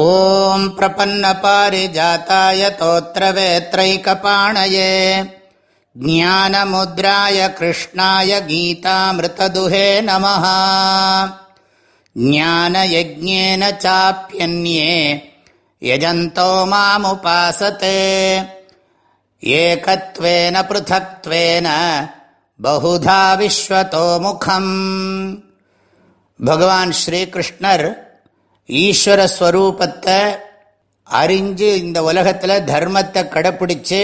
ॐ प्रपन्नपारिजाताय तोत्रवेत्रैकपाणये ज्ञानमुद्राय कृष्णाय गीतामृतदुहे नमः ज्ञानयज्ञेन चाप्यन्ये यजन्तो मामुपासते एकत्वेन पृथक्त्वेन बहुधा विश्वतोमुखम् भगवान् श्रीकृष्णर् ஈஸ்வரஸ்வரூபத்தை அறிஞ்சு இந்த உலகத்தில் தர்மத்தை கடைப்பிடிச்சு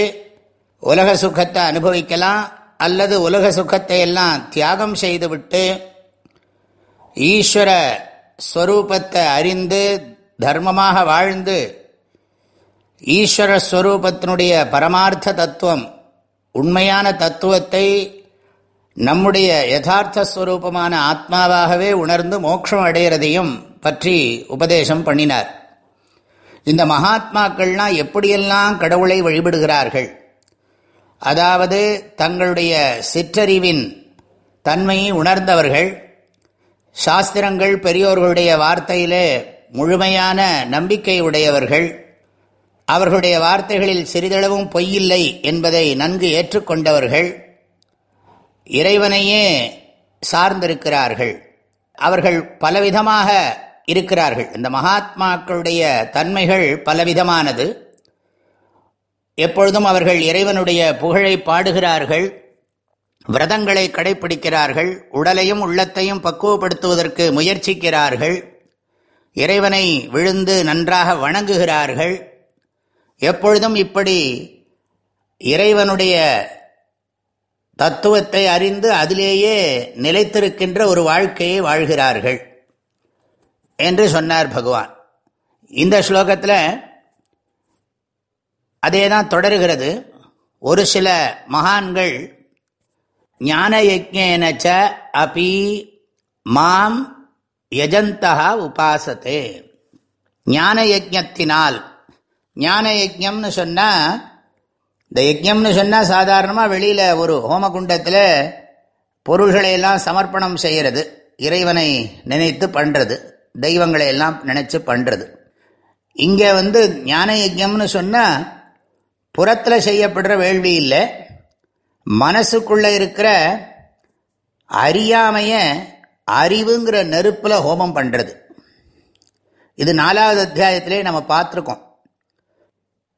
உலக சுகத்தை அனுபவிக்கலாம் அல்லது உலக சுகத்தை எல்லாம் தியாகம் செய்துவிட்டு ஈஸ்வர ஸ்வரூபத்தை அறிந்து தர்மமாக வாழ்ந்து ஈஸ்வர ஸ்வரூபத்தினுடைய பரமார்த்த தத்துவம் உண்மையான தத்துவத்தை நம்முடைய யதார்த்த ஸ்வரூபமான ஆத்மாவாகவே உணர்ந்து மோட்சம் அடைகிறதையும் பற்றி உபதேசம் பண்ணினார். இந்த மகாத்மாக்கள்லாம் எப்படியெல்லாம் கடவுளை வழிபடுகிறார்கள்? அதாவது தங்களுடைய சிற்றறிவின் தன்மையை உணர்ந்தவர்கள் சாஸ்திரங்கள் பெரியோர்களுடைய வார்த்தையிலே முழுமையான நம்பிக்கை உடையவர்கள் அவர்களுடைய வார்த்தைகளில் சிறிதளவும் பொய்யில்லை என்பதை நன்கு ஏற்றுக்கொண்டவர்கள் இறைவனையே சார்ந்திருக்கிறார்கள். அவர்கள் பலவிதமாக இருக்கிறார்கள். இந்த மகாத்மாக்களுடைய தன்மைகள் பலவிதமானது. எப்பொழுதும் அவர்கள் இறைவனுடைய புகழை பாடுகிறார்கள் விரதங்களை கடைபிடிக்கிறார்கள் உடலையும் உள்ளத்தையும் பக்குவப்படுத்துவதற்கு முயற்சிக்கிறார்கள் இறைவனை விழுந்து நன்றாக வணங்குகிறார்கள். எப்பொழுதும் இப்படி இறைவனுடைய தத்துவத்தை அறிந்து அதிலேயே நிலைத்திருக்கின்ற ஒரு வாழ்க்கையை வாழ்கிறார்கள். என்று சொன்னார் பகவான். இந்த ஸ்லோகத்தில் அதே தான் தொடருகிறது. ஒரு சில மகான்கள் ஞான யஜ்யேனச்ச அபி மாம் யஜந்தா உபாசத்தே ஞான யஜத்தினால் ஞான யஜம்னு சொன்னால் இந்த யஜ்யம்னு சொன்னால் சாதாரணமாக வெளியில் ஒரு ஹோமகுண்டத்தில் பொருள்களை எல்லாம் சமர்ப்பணம் செய்கிறது இறைவனை நினைத்து பண்ணுறது தெய்வங்களை எல்லாம் நினச்சி பண்ணுறது இங்கே வந்து ஞான யஜ்யம்னு சொன்னால் புறத்தில் செய்யப்படுற வேள்வி இல்லை. மனசுக்குள்ளே இருக்கிற அறியாமைய அறிவுங்கிற நெருப்பில் ஹோமம் பண்ணுறது இது நாலாவது அத்தியாயத்திலே நம்ம பார்த்துருக்கோம்.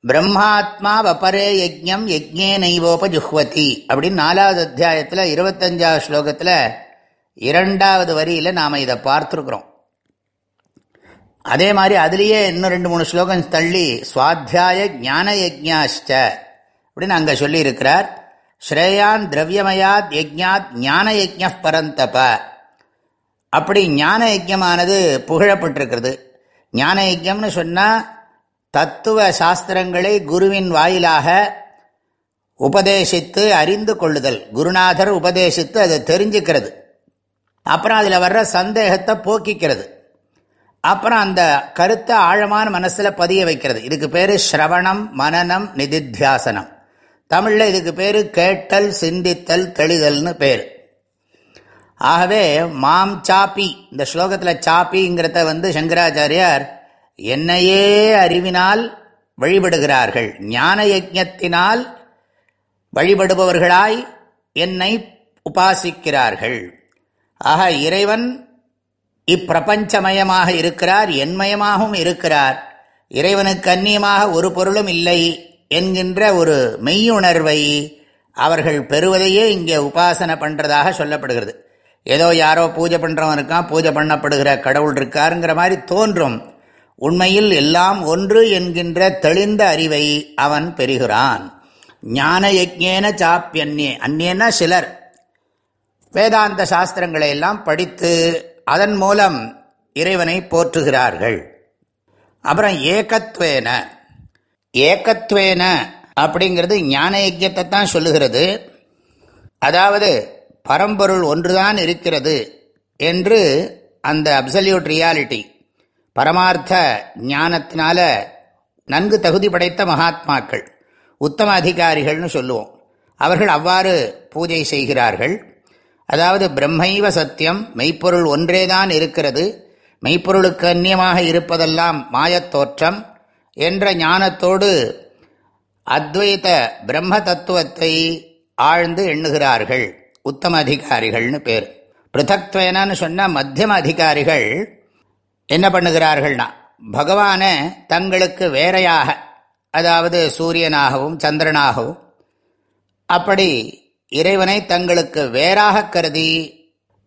பிரம்மாத்மா வபரே யஜ்யம் யஜ்ஞே நைவோபஜுஹ்வதி அப்படின்னு நாலாவது அத்தியாயத்தில் இருபத்தஞ்சாவது ஸ்லோகத்தில் இரண்டாவது வரியில் நாம் இதை பார்த்துருக்குறோம். அதே மாதிரி அதுலேயே இன்னும் ரெண்டு மூணு ஸ்லோகம் தள்ளி சுவாத்தியாய ஞான யஜ்யாஷ்ட அப்படின்னு அங்கே சொல்லியிருக்கிறார். ஸ்ரேயான் திரவியமயாத் யஜ்ஞாத் ஞான யஜ்ஞ பரந்தப அப்படி ஞான யஜ்யமானது புகழப்பட்டிருக்கிறது. ஞான யஜ்யம்னு சொன்னால் தத்துவ சாஸ்திரங்களை குருவின் வாயிலாக உபதேசித்து அறிந்து கொள்ளுதல். குருநாதர் உபதேசித்து அதை தெரிஞ்சுக்கிறது. அப்புறம் அதில் வர்ற சந்தேகத்தை போக்கிக்கிறது. அப்புறம் அந்த கருத்தை ஆழமான மனசில் பதிய வைக்கிறது. இதுக்கு பேர் ஸ்ரவணம் மனநம் நிதித்தியாசனம். தமிழில் இதுக்கு பேர் கேட்டல் சிந்தித்தல் தெளிதல்னு பேர். ஆகவே மாம் சாப்பி இந்த ஸ்லோகத்தில் சாப்பிங்கிறத வந்து சங்கராச்சாரியார் என்னையே அறிவினால் வழிபடுகிறார்கள். ஞான யஜத்தினால் வழிபடுபவர்களாய் என்னை உபாசிக்கிறார்கள். ஆக இறைவன் இப்பிரபஞ்சமயமாக இருக்கிறார் என்மயமாகவும் இருக்கிறார். இறைவனுக்கு அந்நியமாக ஒரு பொருளும் இல்லை என்கின்ற ஒரு மெய்யுணர்வை அவர்கள் பெறுவதையே இங்கே உபாசனை பண்ணுறதாக சொல்லப்படுகிறது. ஏதோ யாரோ பூஜை பண்ணுறவன் இருக்கான் பூஜை பண்ணப்படுகிற கடவுள் இருக்காருங்கிற மாதிரி தோன்றும். உண்மையில் எல்லாம் ஒன்று என்கின்ற தெளிந்த அறிவை அவன் பெறுகிறான். ஞான யஜ்ஞேன சாப்பியன்யே அந்நியன்னா சிலர். வேதாந்த சாஸ்திரங்களை எல்லாம் படித்து அதன் மூலம் இறைவனை போற்றுகிறார்கள். அப்புறம் ஏகத்வேன. ஏகத்வேன அப்படிங்கிறது ஞான யஜத்தை தான் சொல்லுகிறது. அதாவது பரம்பொருள் ஒன்றுதான் இருக்கிறது என்று அந்த அப்சல்யூட் ரியாலிட்டி பரமார்த்த ஞானத்தினால நன்கு தகுதி படைத்த மகாத்மாக்கள் உத்தம அதிகாரிகள்னு சொல்லுவோம். அவர்கள் அவ்வாறு பூஜை செய்கிறார்கள். அதாவது பிரம்மைவ சத்தியம் மெய்ப்பொருள் ஒன்றேதான் இருக்கிறது. மெய்ப்பொருளுக்கு அந்நியமாக இருப்பதெல்லாம் மாயத் தோற்றம் என்ற ஞானத்தோடு அத்வைத பிரம்ம தத்துவத்தை ஆழ்ந்து எண்ணுகிறார்கள். உத்தம அதிகாரிகள்னு பேர். பிருத்தக்துவேனன்னு சொன்னால் மத்தியம அதிகாரிகள் என்ன பண்ணுகிறார்கள்னா பகவானை தங்களுக்கு வேறையாக அதாவது சூரியனாகவும் சந்திரனாகவும் அப்படி இறைவனை தங்களுக்கு வேறாக கருதி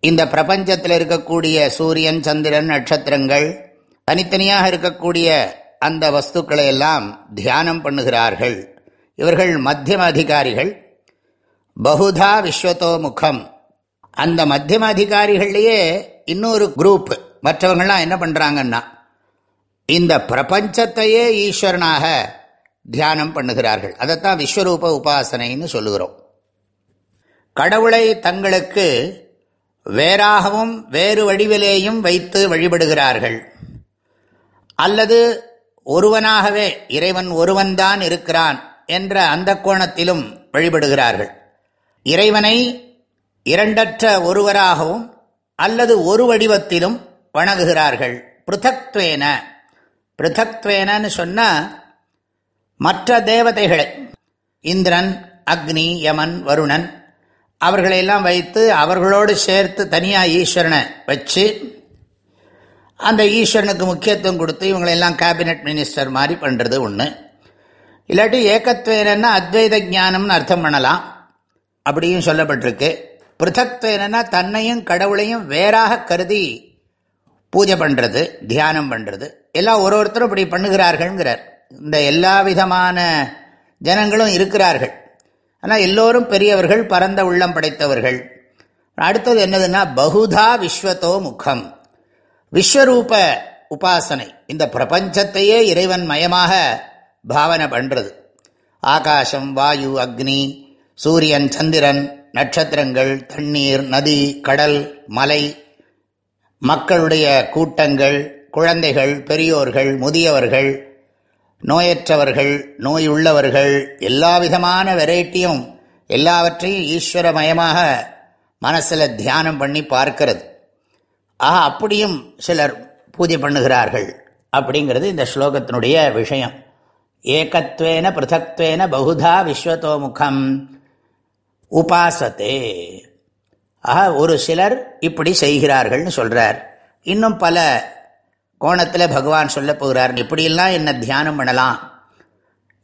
இந்த பிரபஞ்சத்தில் இருக்கக்கூடிய சூரியன் சந்திரன் நட்சத்திரங்கள் தனித்தனியாக இருக்கக்கூடிய அந்த வஸ்துக்களை எல்லாம் தியானம் பண்ணுகிறார்கள். இவர்கள் மத்தியம அதிகாரிகள். பகுதா விஸ்வத்தோ முகம். அந்த மத்தியம அதிகாரிகள்லேயே இன்னொரு குரூப் மற்றவங்கள்லாம் என்ன பண்ணுறாங்கன்னா இந்த பிரபஞ்சத்தையே ஈஸ்வரனாக தியானம் பண்ணுகிறார்கள். அதைத்தான் விஸ்வரூப உபாசனைன்னு சொல்லுகிறோம். கடவுளை தங்களுக்கு வேறாகவும் வேறு வடிவிலேயும் வைத்து வழிபடுகிறார்கள். அல்லது ஒருவனாகவே இறைவன் ஒருவன்தான் இருக்கிறான் என்ற அந்த கோணத்திலும் வழிபடுகிறார்கள். இறைவனை இரண்டற்ற ஒருவராகவும் அல்லது ஒரு வடிவத்திலும் வணங்குகிறார்கள். பிருத்தக்வேன பிருத்தக்வேனன்னு சொன்னால் மற்ற தேவதைகளை. இந்திரன் அக்னி யமன் வருணன் அவர்களையெல்லாம் வைத்து அவர்களோடு சேர்த்து தனியாக ஈஸ்வரனை வச்சு அந்த ஈஸ்வரனுக்கு முக்கியத்துவம் கொடுத்து இவங்களெல்லாம் கேபினட் மினிஸ்டர் மாதிரி பண்ணுறது ஒன்று இல்லாட்டி ஏகத்வேனா அத்வைத ஜானம்னு அர்த்தம் பண்ணலாம். அப்படியும் சொல்லப்பட்டிருக்கு. பிருத்தக்துவேனா தன்னையும் கடவுளையும் வேறாக கருதி பூஜை பண்ணுறது தியானம் பண்ணுறது எல்லாம் ஒரு ஒருத்தரும் இப்படி பண்ணுகிறார்கள்ங்கிறார். இந்த எல்லா விதமான ஜனங்களும் இருக்கிறார்கள். ஆனால் எல்லோரும் பெரியவர்கள் பரந்த உள்ளம் படைத்தவர்கள். அடுத்தது என்னதுன்னா பகுதா விஸ்வத்தோ முகம். விஸ்வரூப உபாசனை. இந்த பிரபஞ்சத்தையே இறைவன் மயமாக பாவனை பண்ணுறது ஆகாசம் வாயு அக்னி சூரியன் சந்திரன் நட்சத்திரங்கள் தண்ணீர் நதி கடல் மலை மக்களுடைய கூட்டங்கள் குழந்தைகள் பெரியோர்கள் முதியவர்கள் நோயற்றவர்கள் நோய் உள்ளவர்கள் எல்லா விதமான வெரைட்டியும் எல்லாவற்றையும் ஈஸ்வரமயமாக மனசில் தியானம் பண்ணி பார்க்கிறது. ஆக அப்படியும் சிலர் பூஜை பண்ணுகிறார்கள் அப்படிங்கிறது இந்த ஸ்லோகத்தினுடைய விஷயம். ஏகத்வேன பிருத்தக்வேன பகுதா விஸ்வத்தோமுகம் உபாசத்தே ஆக ஒரு சிலர் இப்படி செய்கிறார்கள்னு சொல்கிறார் இன்னும் பல கோணத்தில் பகவான் சொல்ல போகிறார் இப்படியெல்லாம் என்ன தியானம் பண்ணலாம்.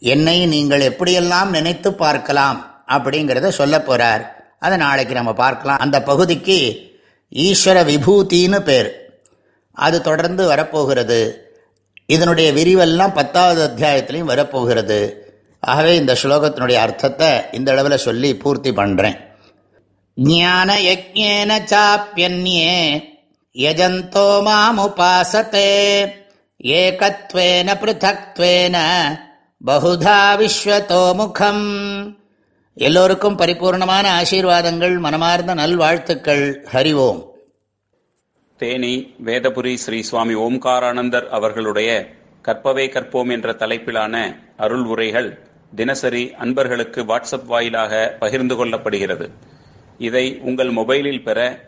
என்னை நீங்கள் எப்படியெல்லாம் நினைத்து பார்க்கலாம் அப்படிங்கிறத சொல்ல போகிறார் அதை நாளைக்கு நம்ம பார்க்கலாம். அந்த பகுதிக்கு ஈஸ்வர விபூதின்னு பேர். அது தொடர்ந்து வரப்போகிறது. இதனுடைய விரிவெல்லாம் பத்தாவது அத்தியாயத்திலையும் வரப்போகிறது. ஆகவே இந்த ஸ்லோகத்தினுடைய அர்த்தத்தை இந்த அளவில் சொல்லி பூர்த்தி பண்ணுறேன் ஞான யஜ்ஞேன சாப்பியன்யே யஜந்தோ மாமுபாசத்தே ஏகத்வேன பிருத்தக்வேன பகுதா விஸ்வத்தோ முகம் எல்லோருக்கும் பரிபூர்ணமான ஆசீர்வாதங்கள் மனமார்ந்த நல்வாழ்த்துக்கள். ஹரிவோம். தேனி வேதபுரி ஸ்ரீ சுவாமி ஓம்காரானந்தர் அவர்களுடைய கற்பவே கற்போம் என்ற தலைப்பிலான அருள் உரைகள் தினசரி அன்பர்களுக்கு வாட்ஸ்அப் வாயிலாக பகிர்ந்து கொள்ளப்படுகிறது. இதை உங்கள் மொபைலில் பெற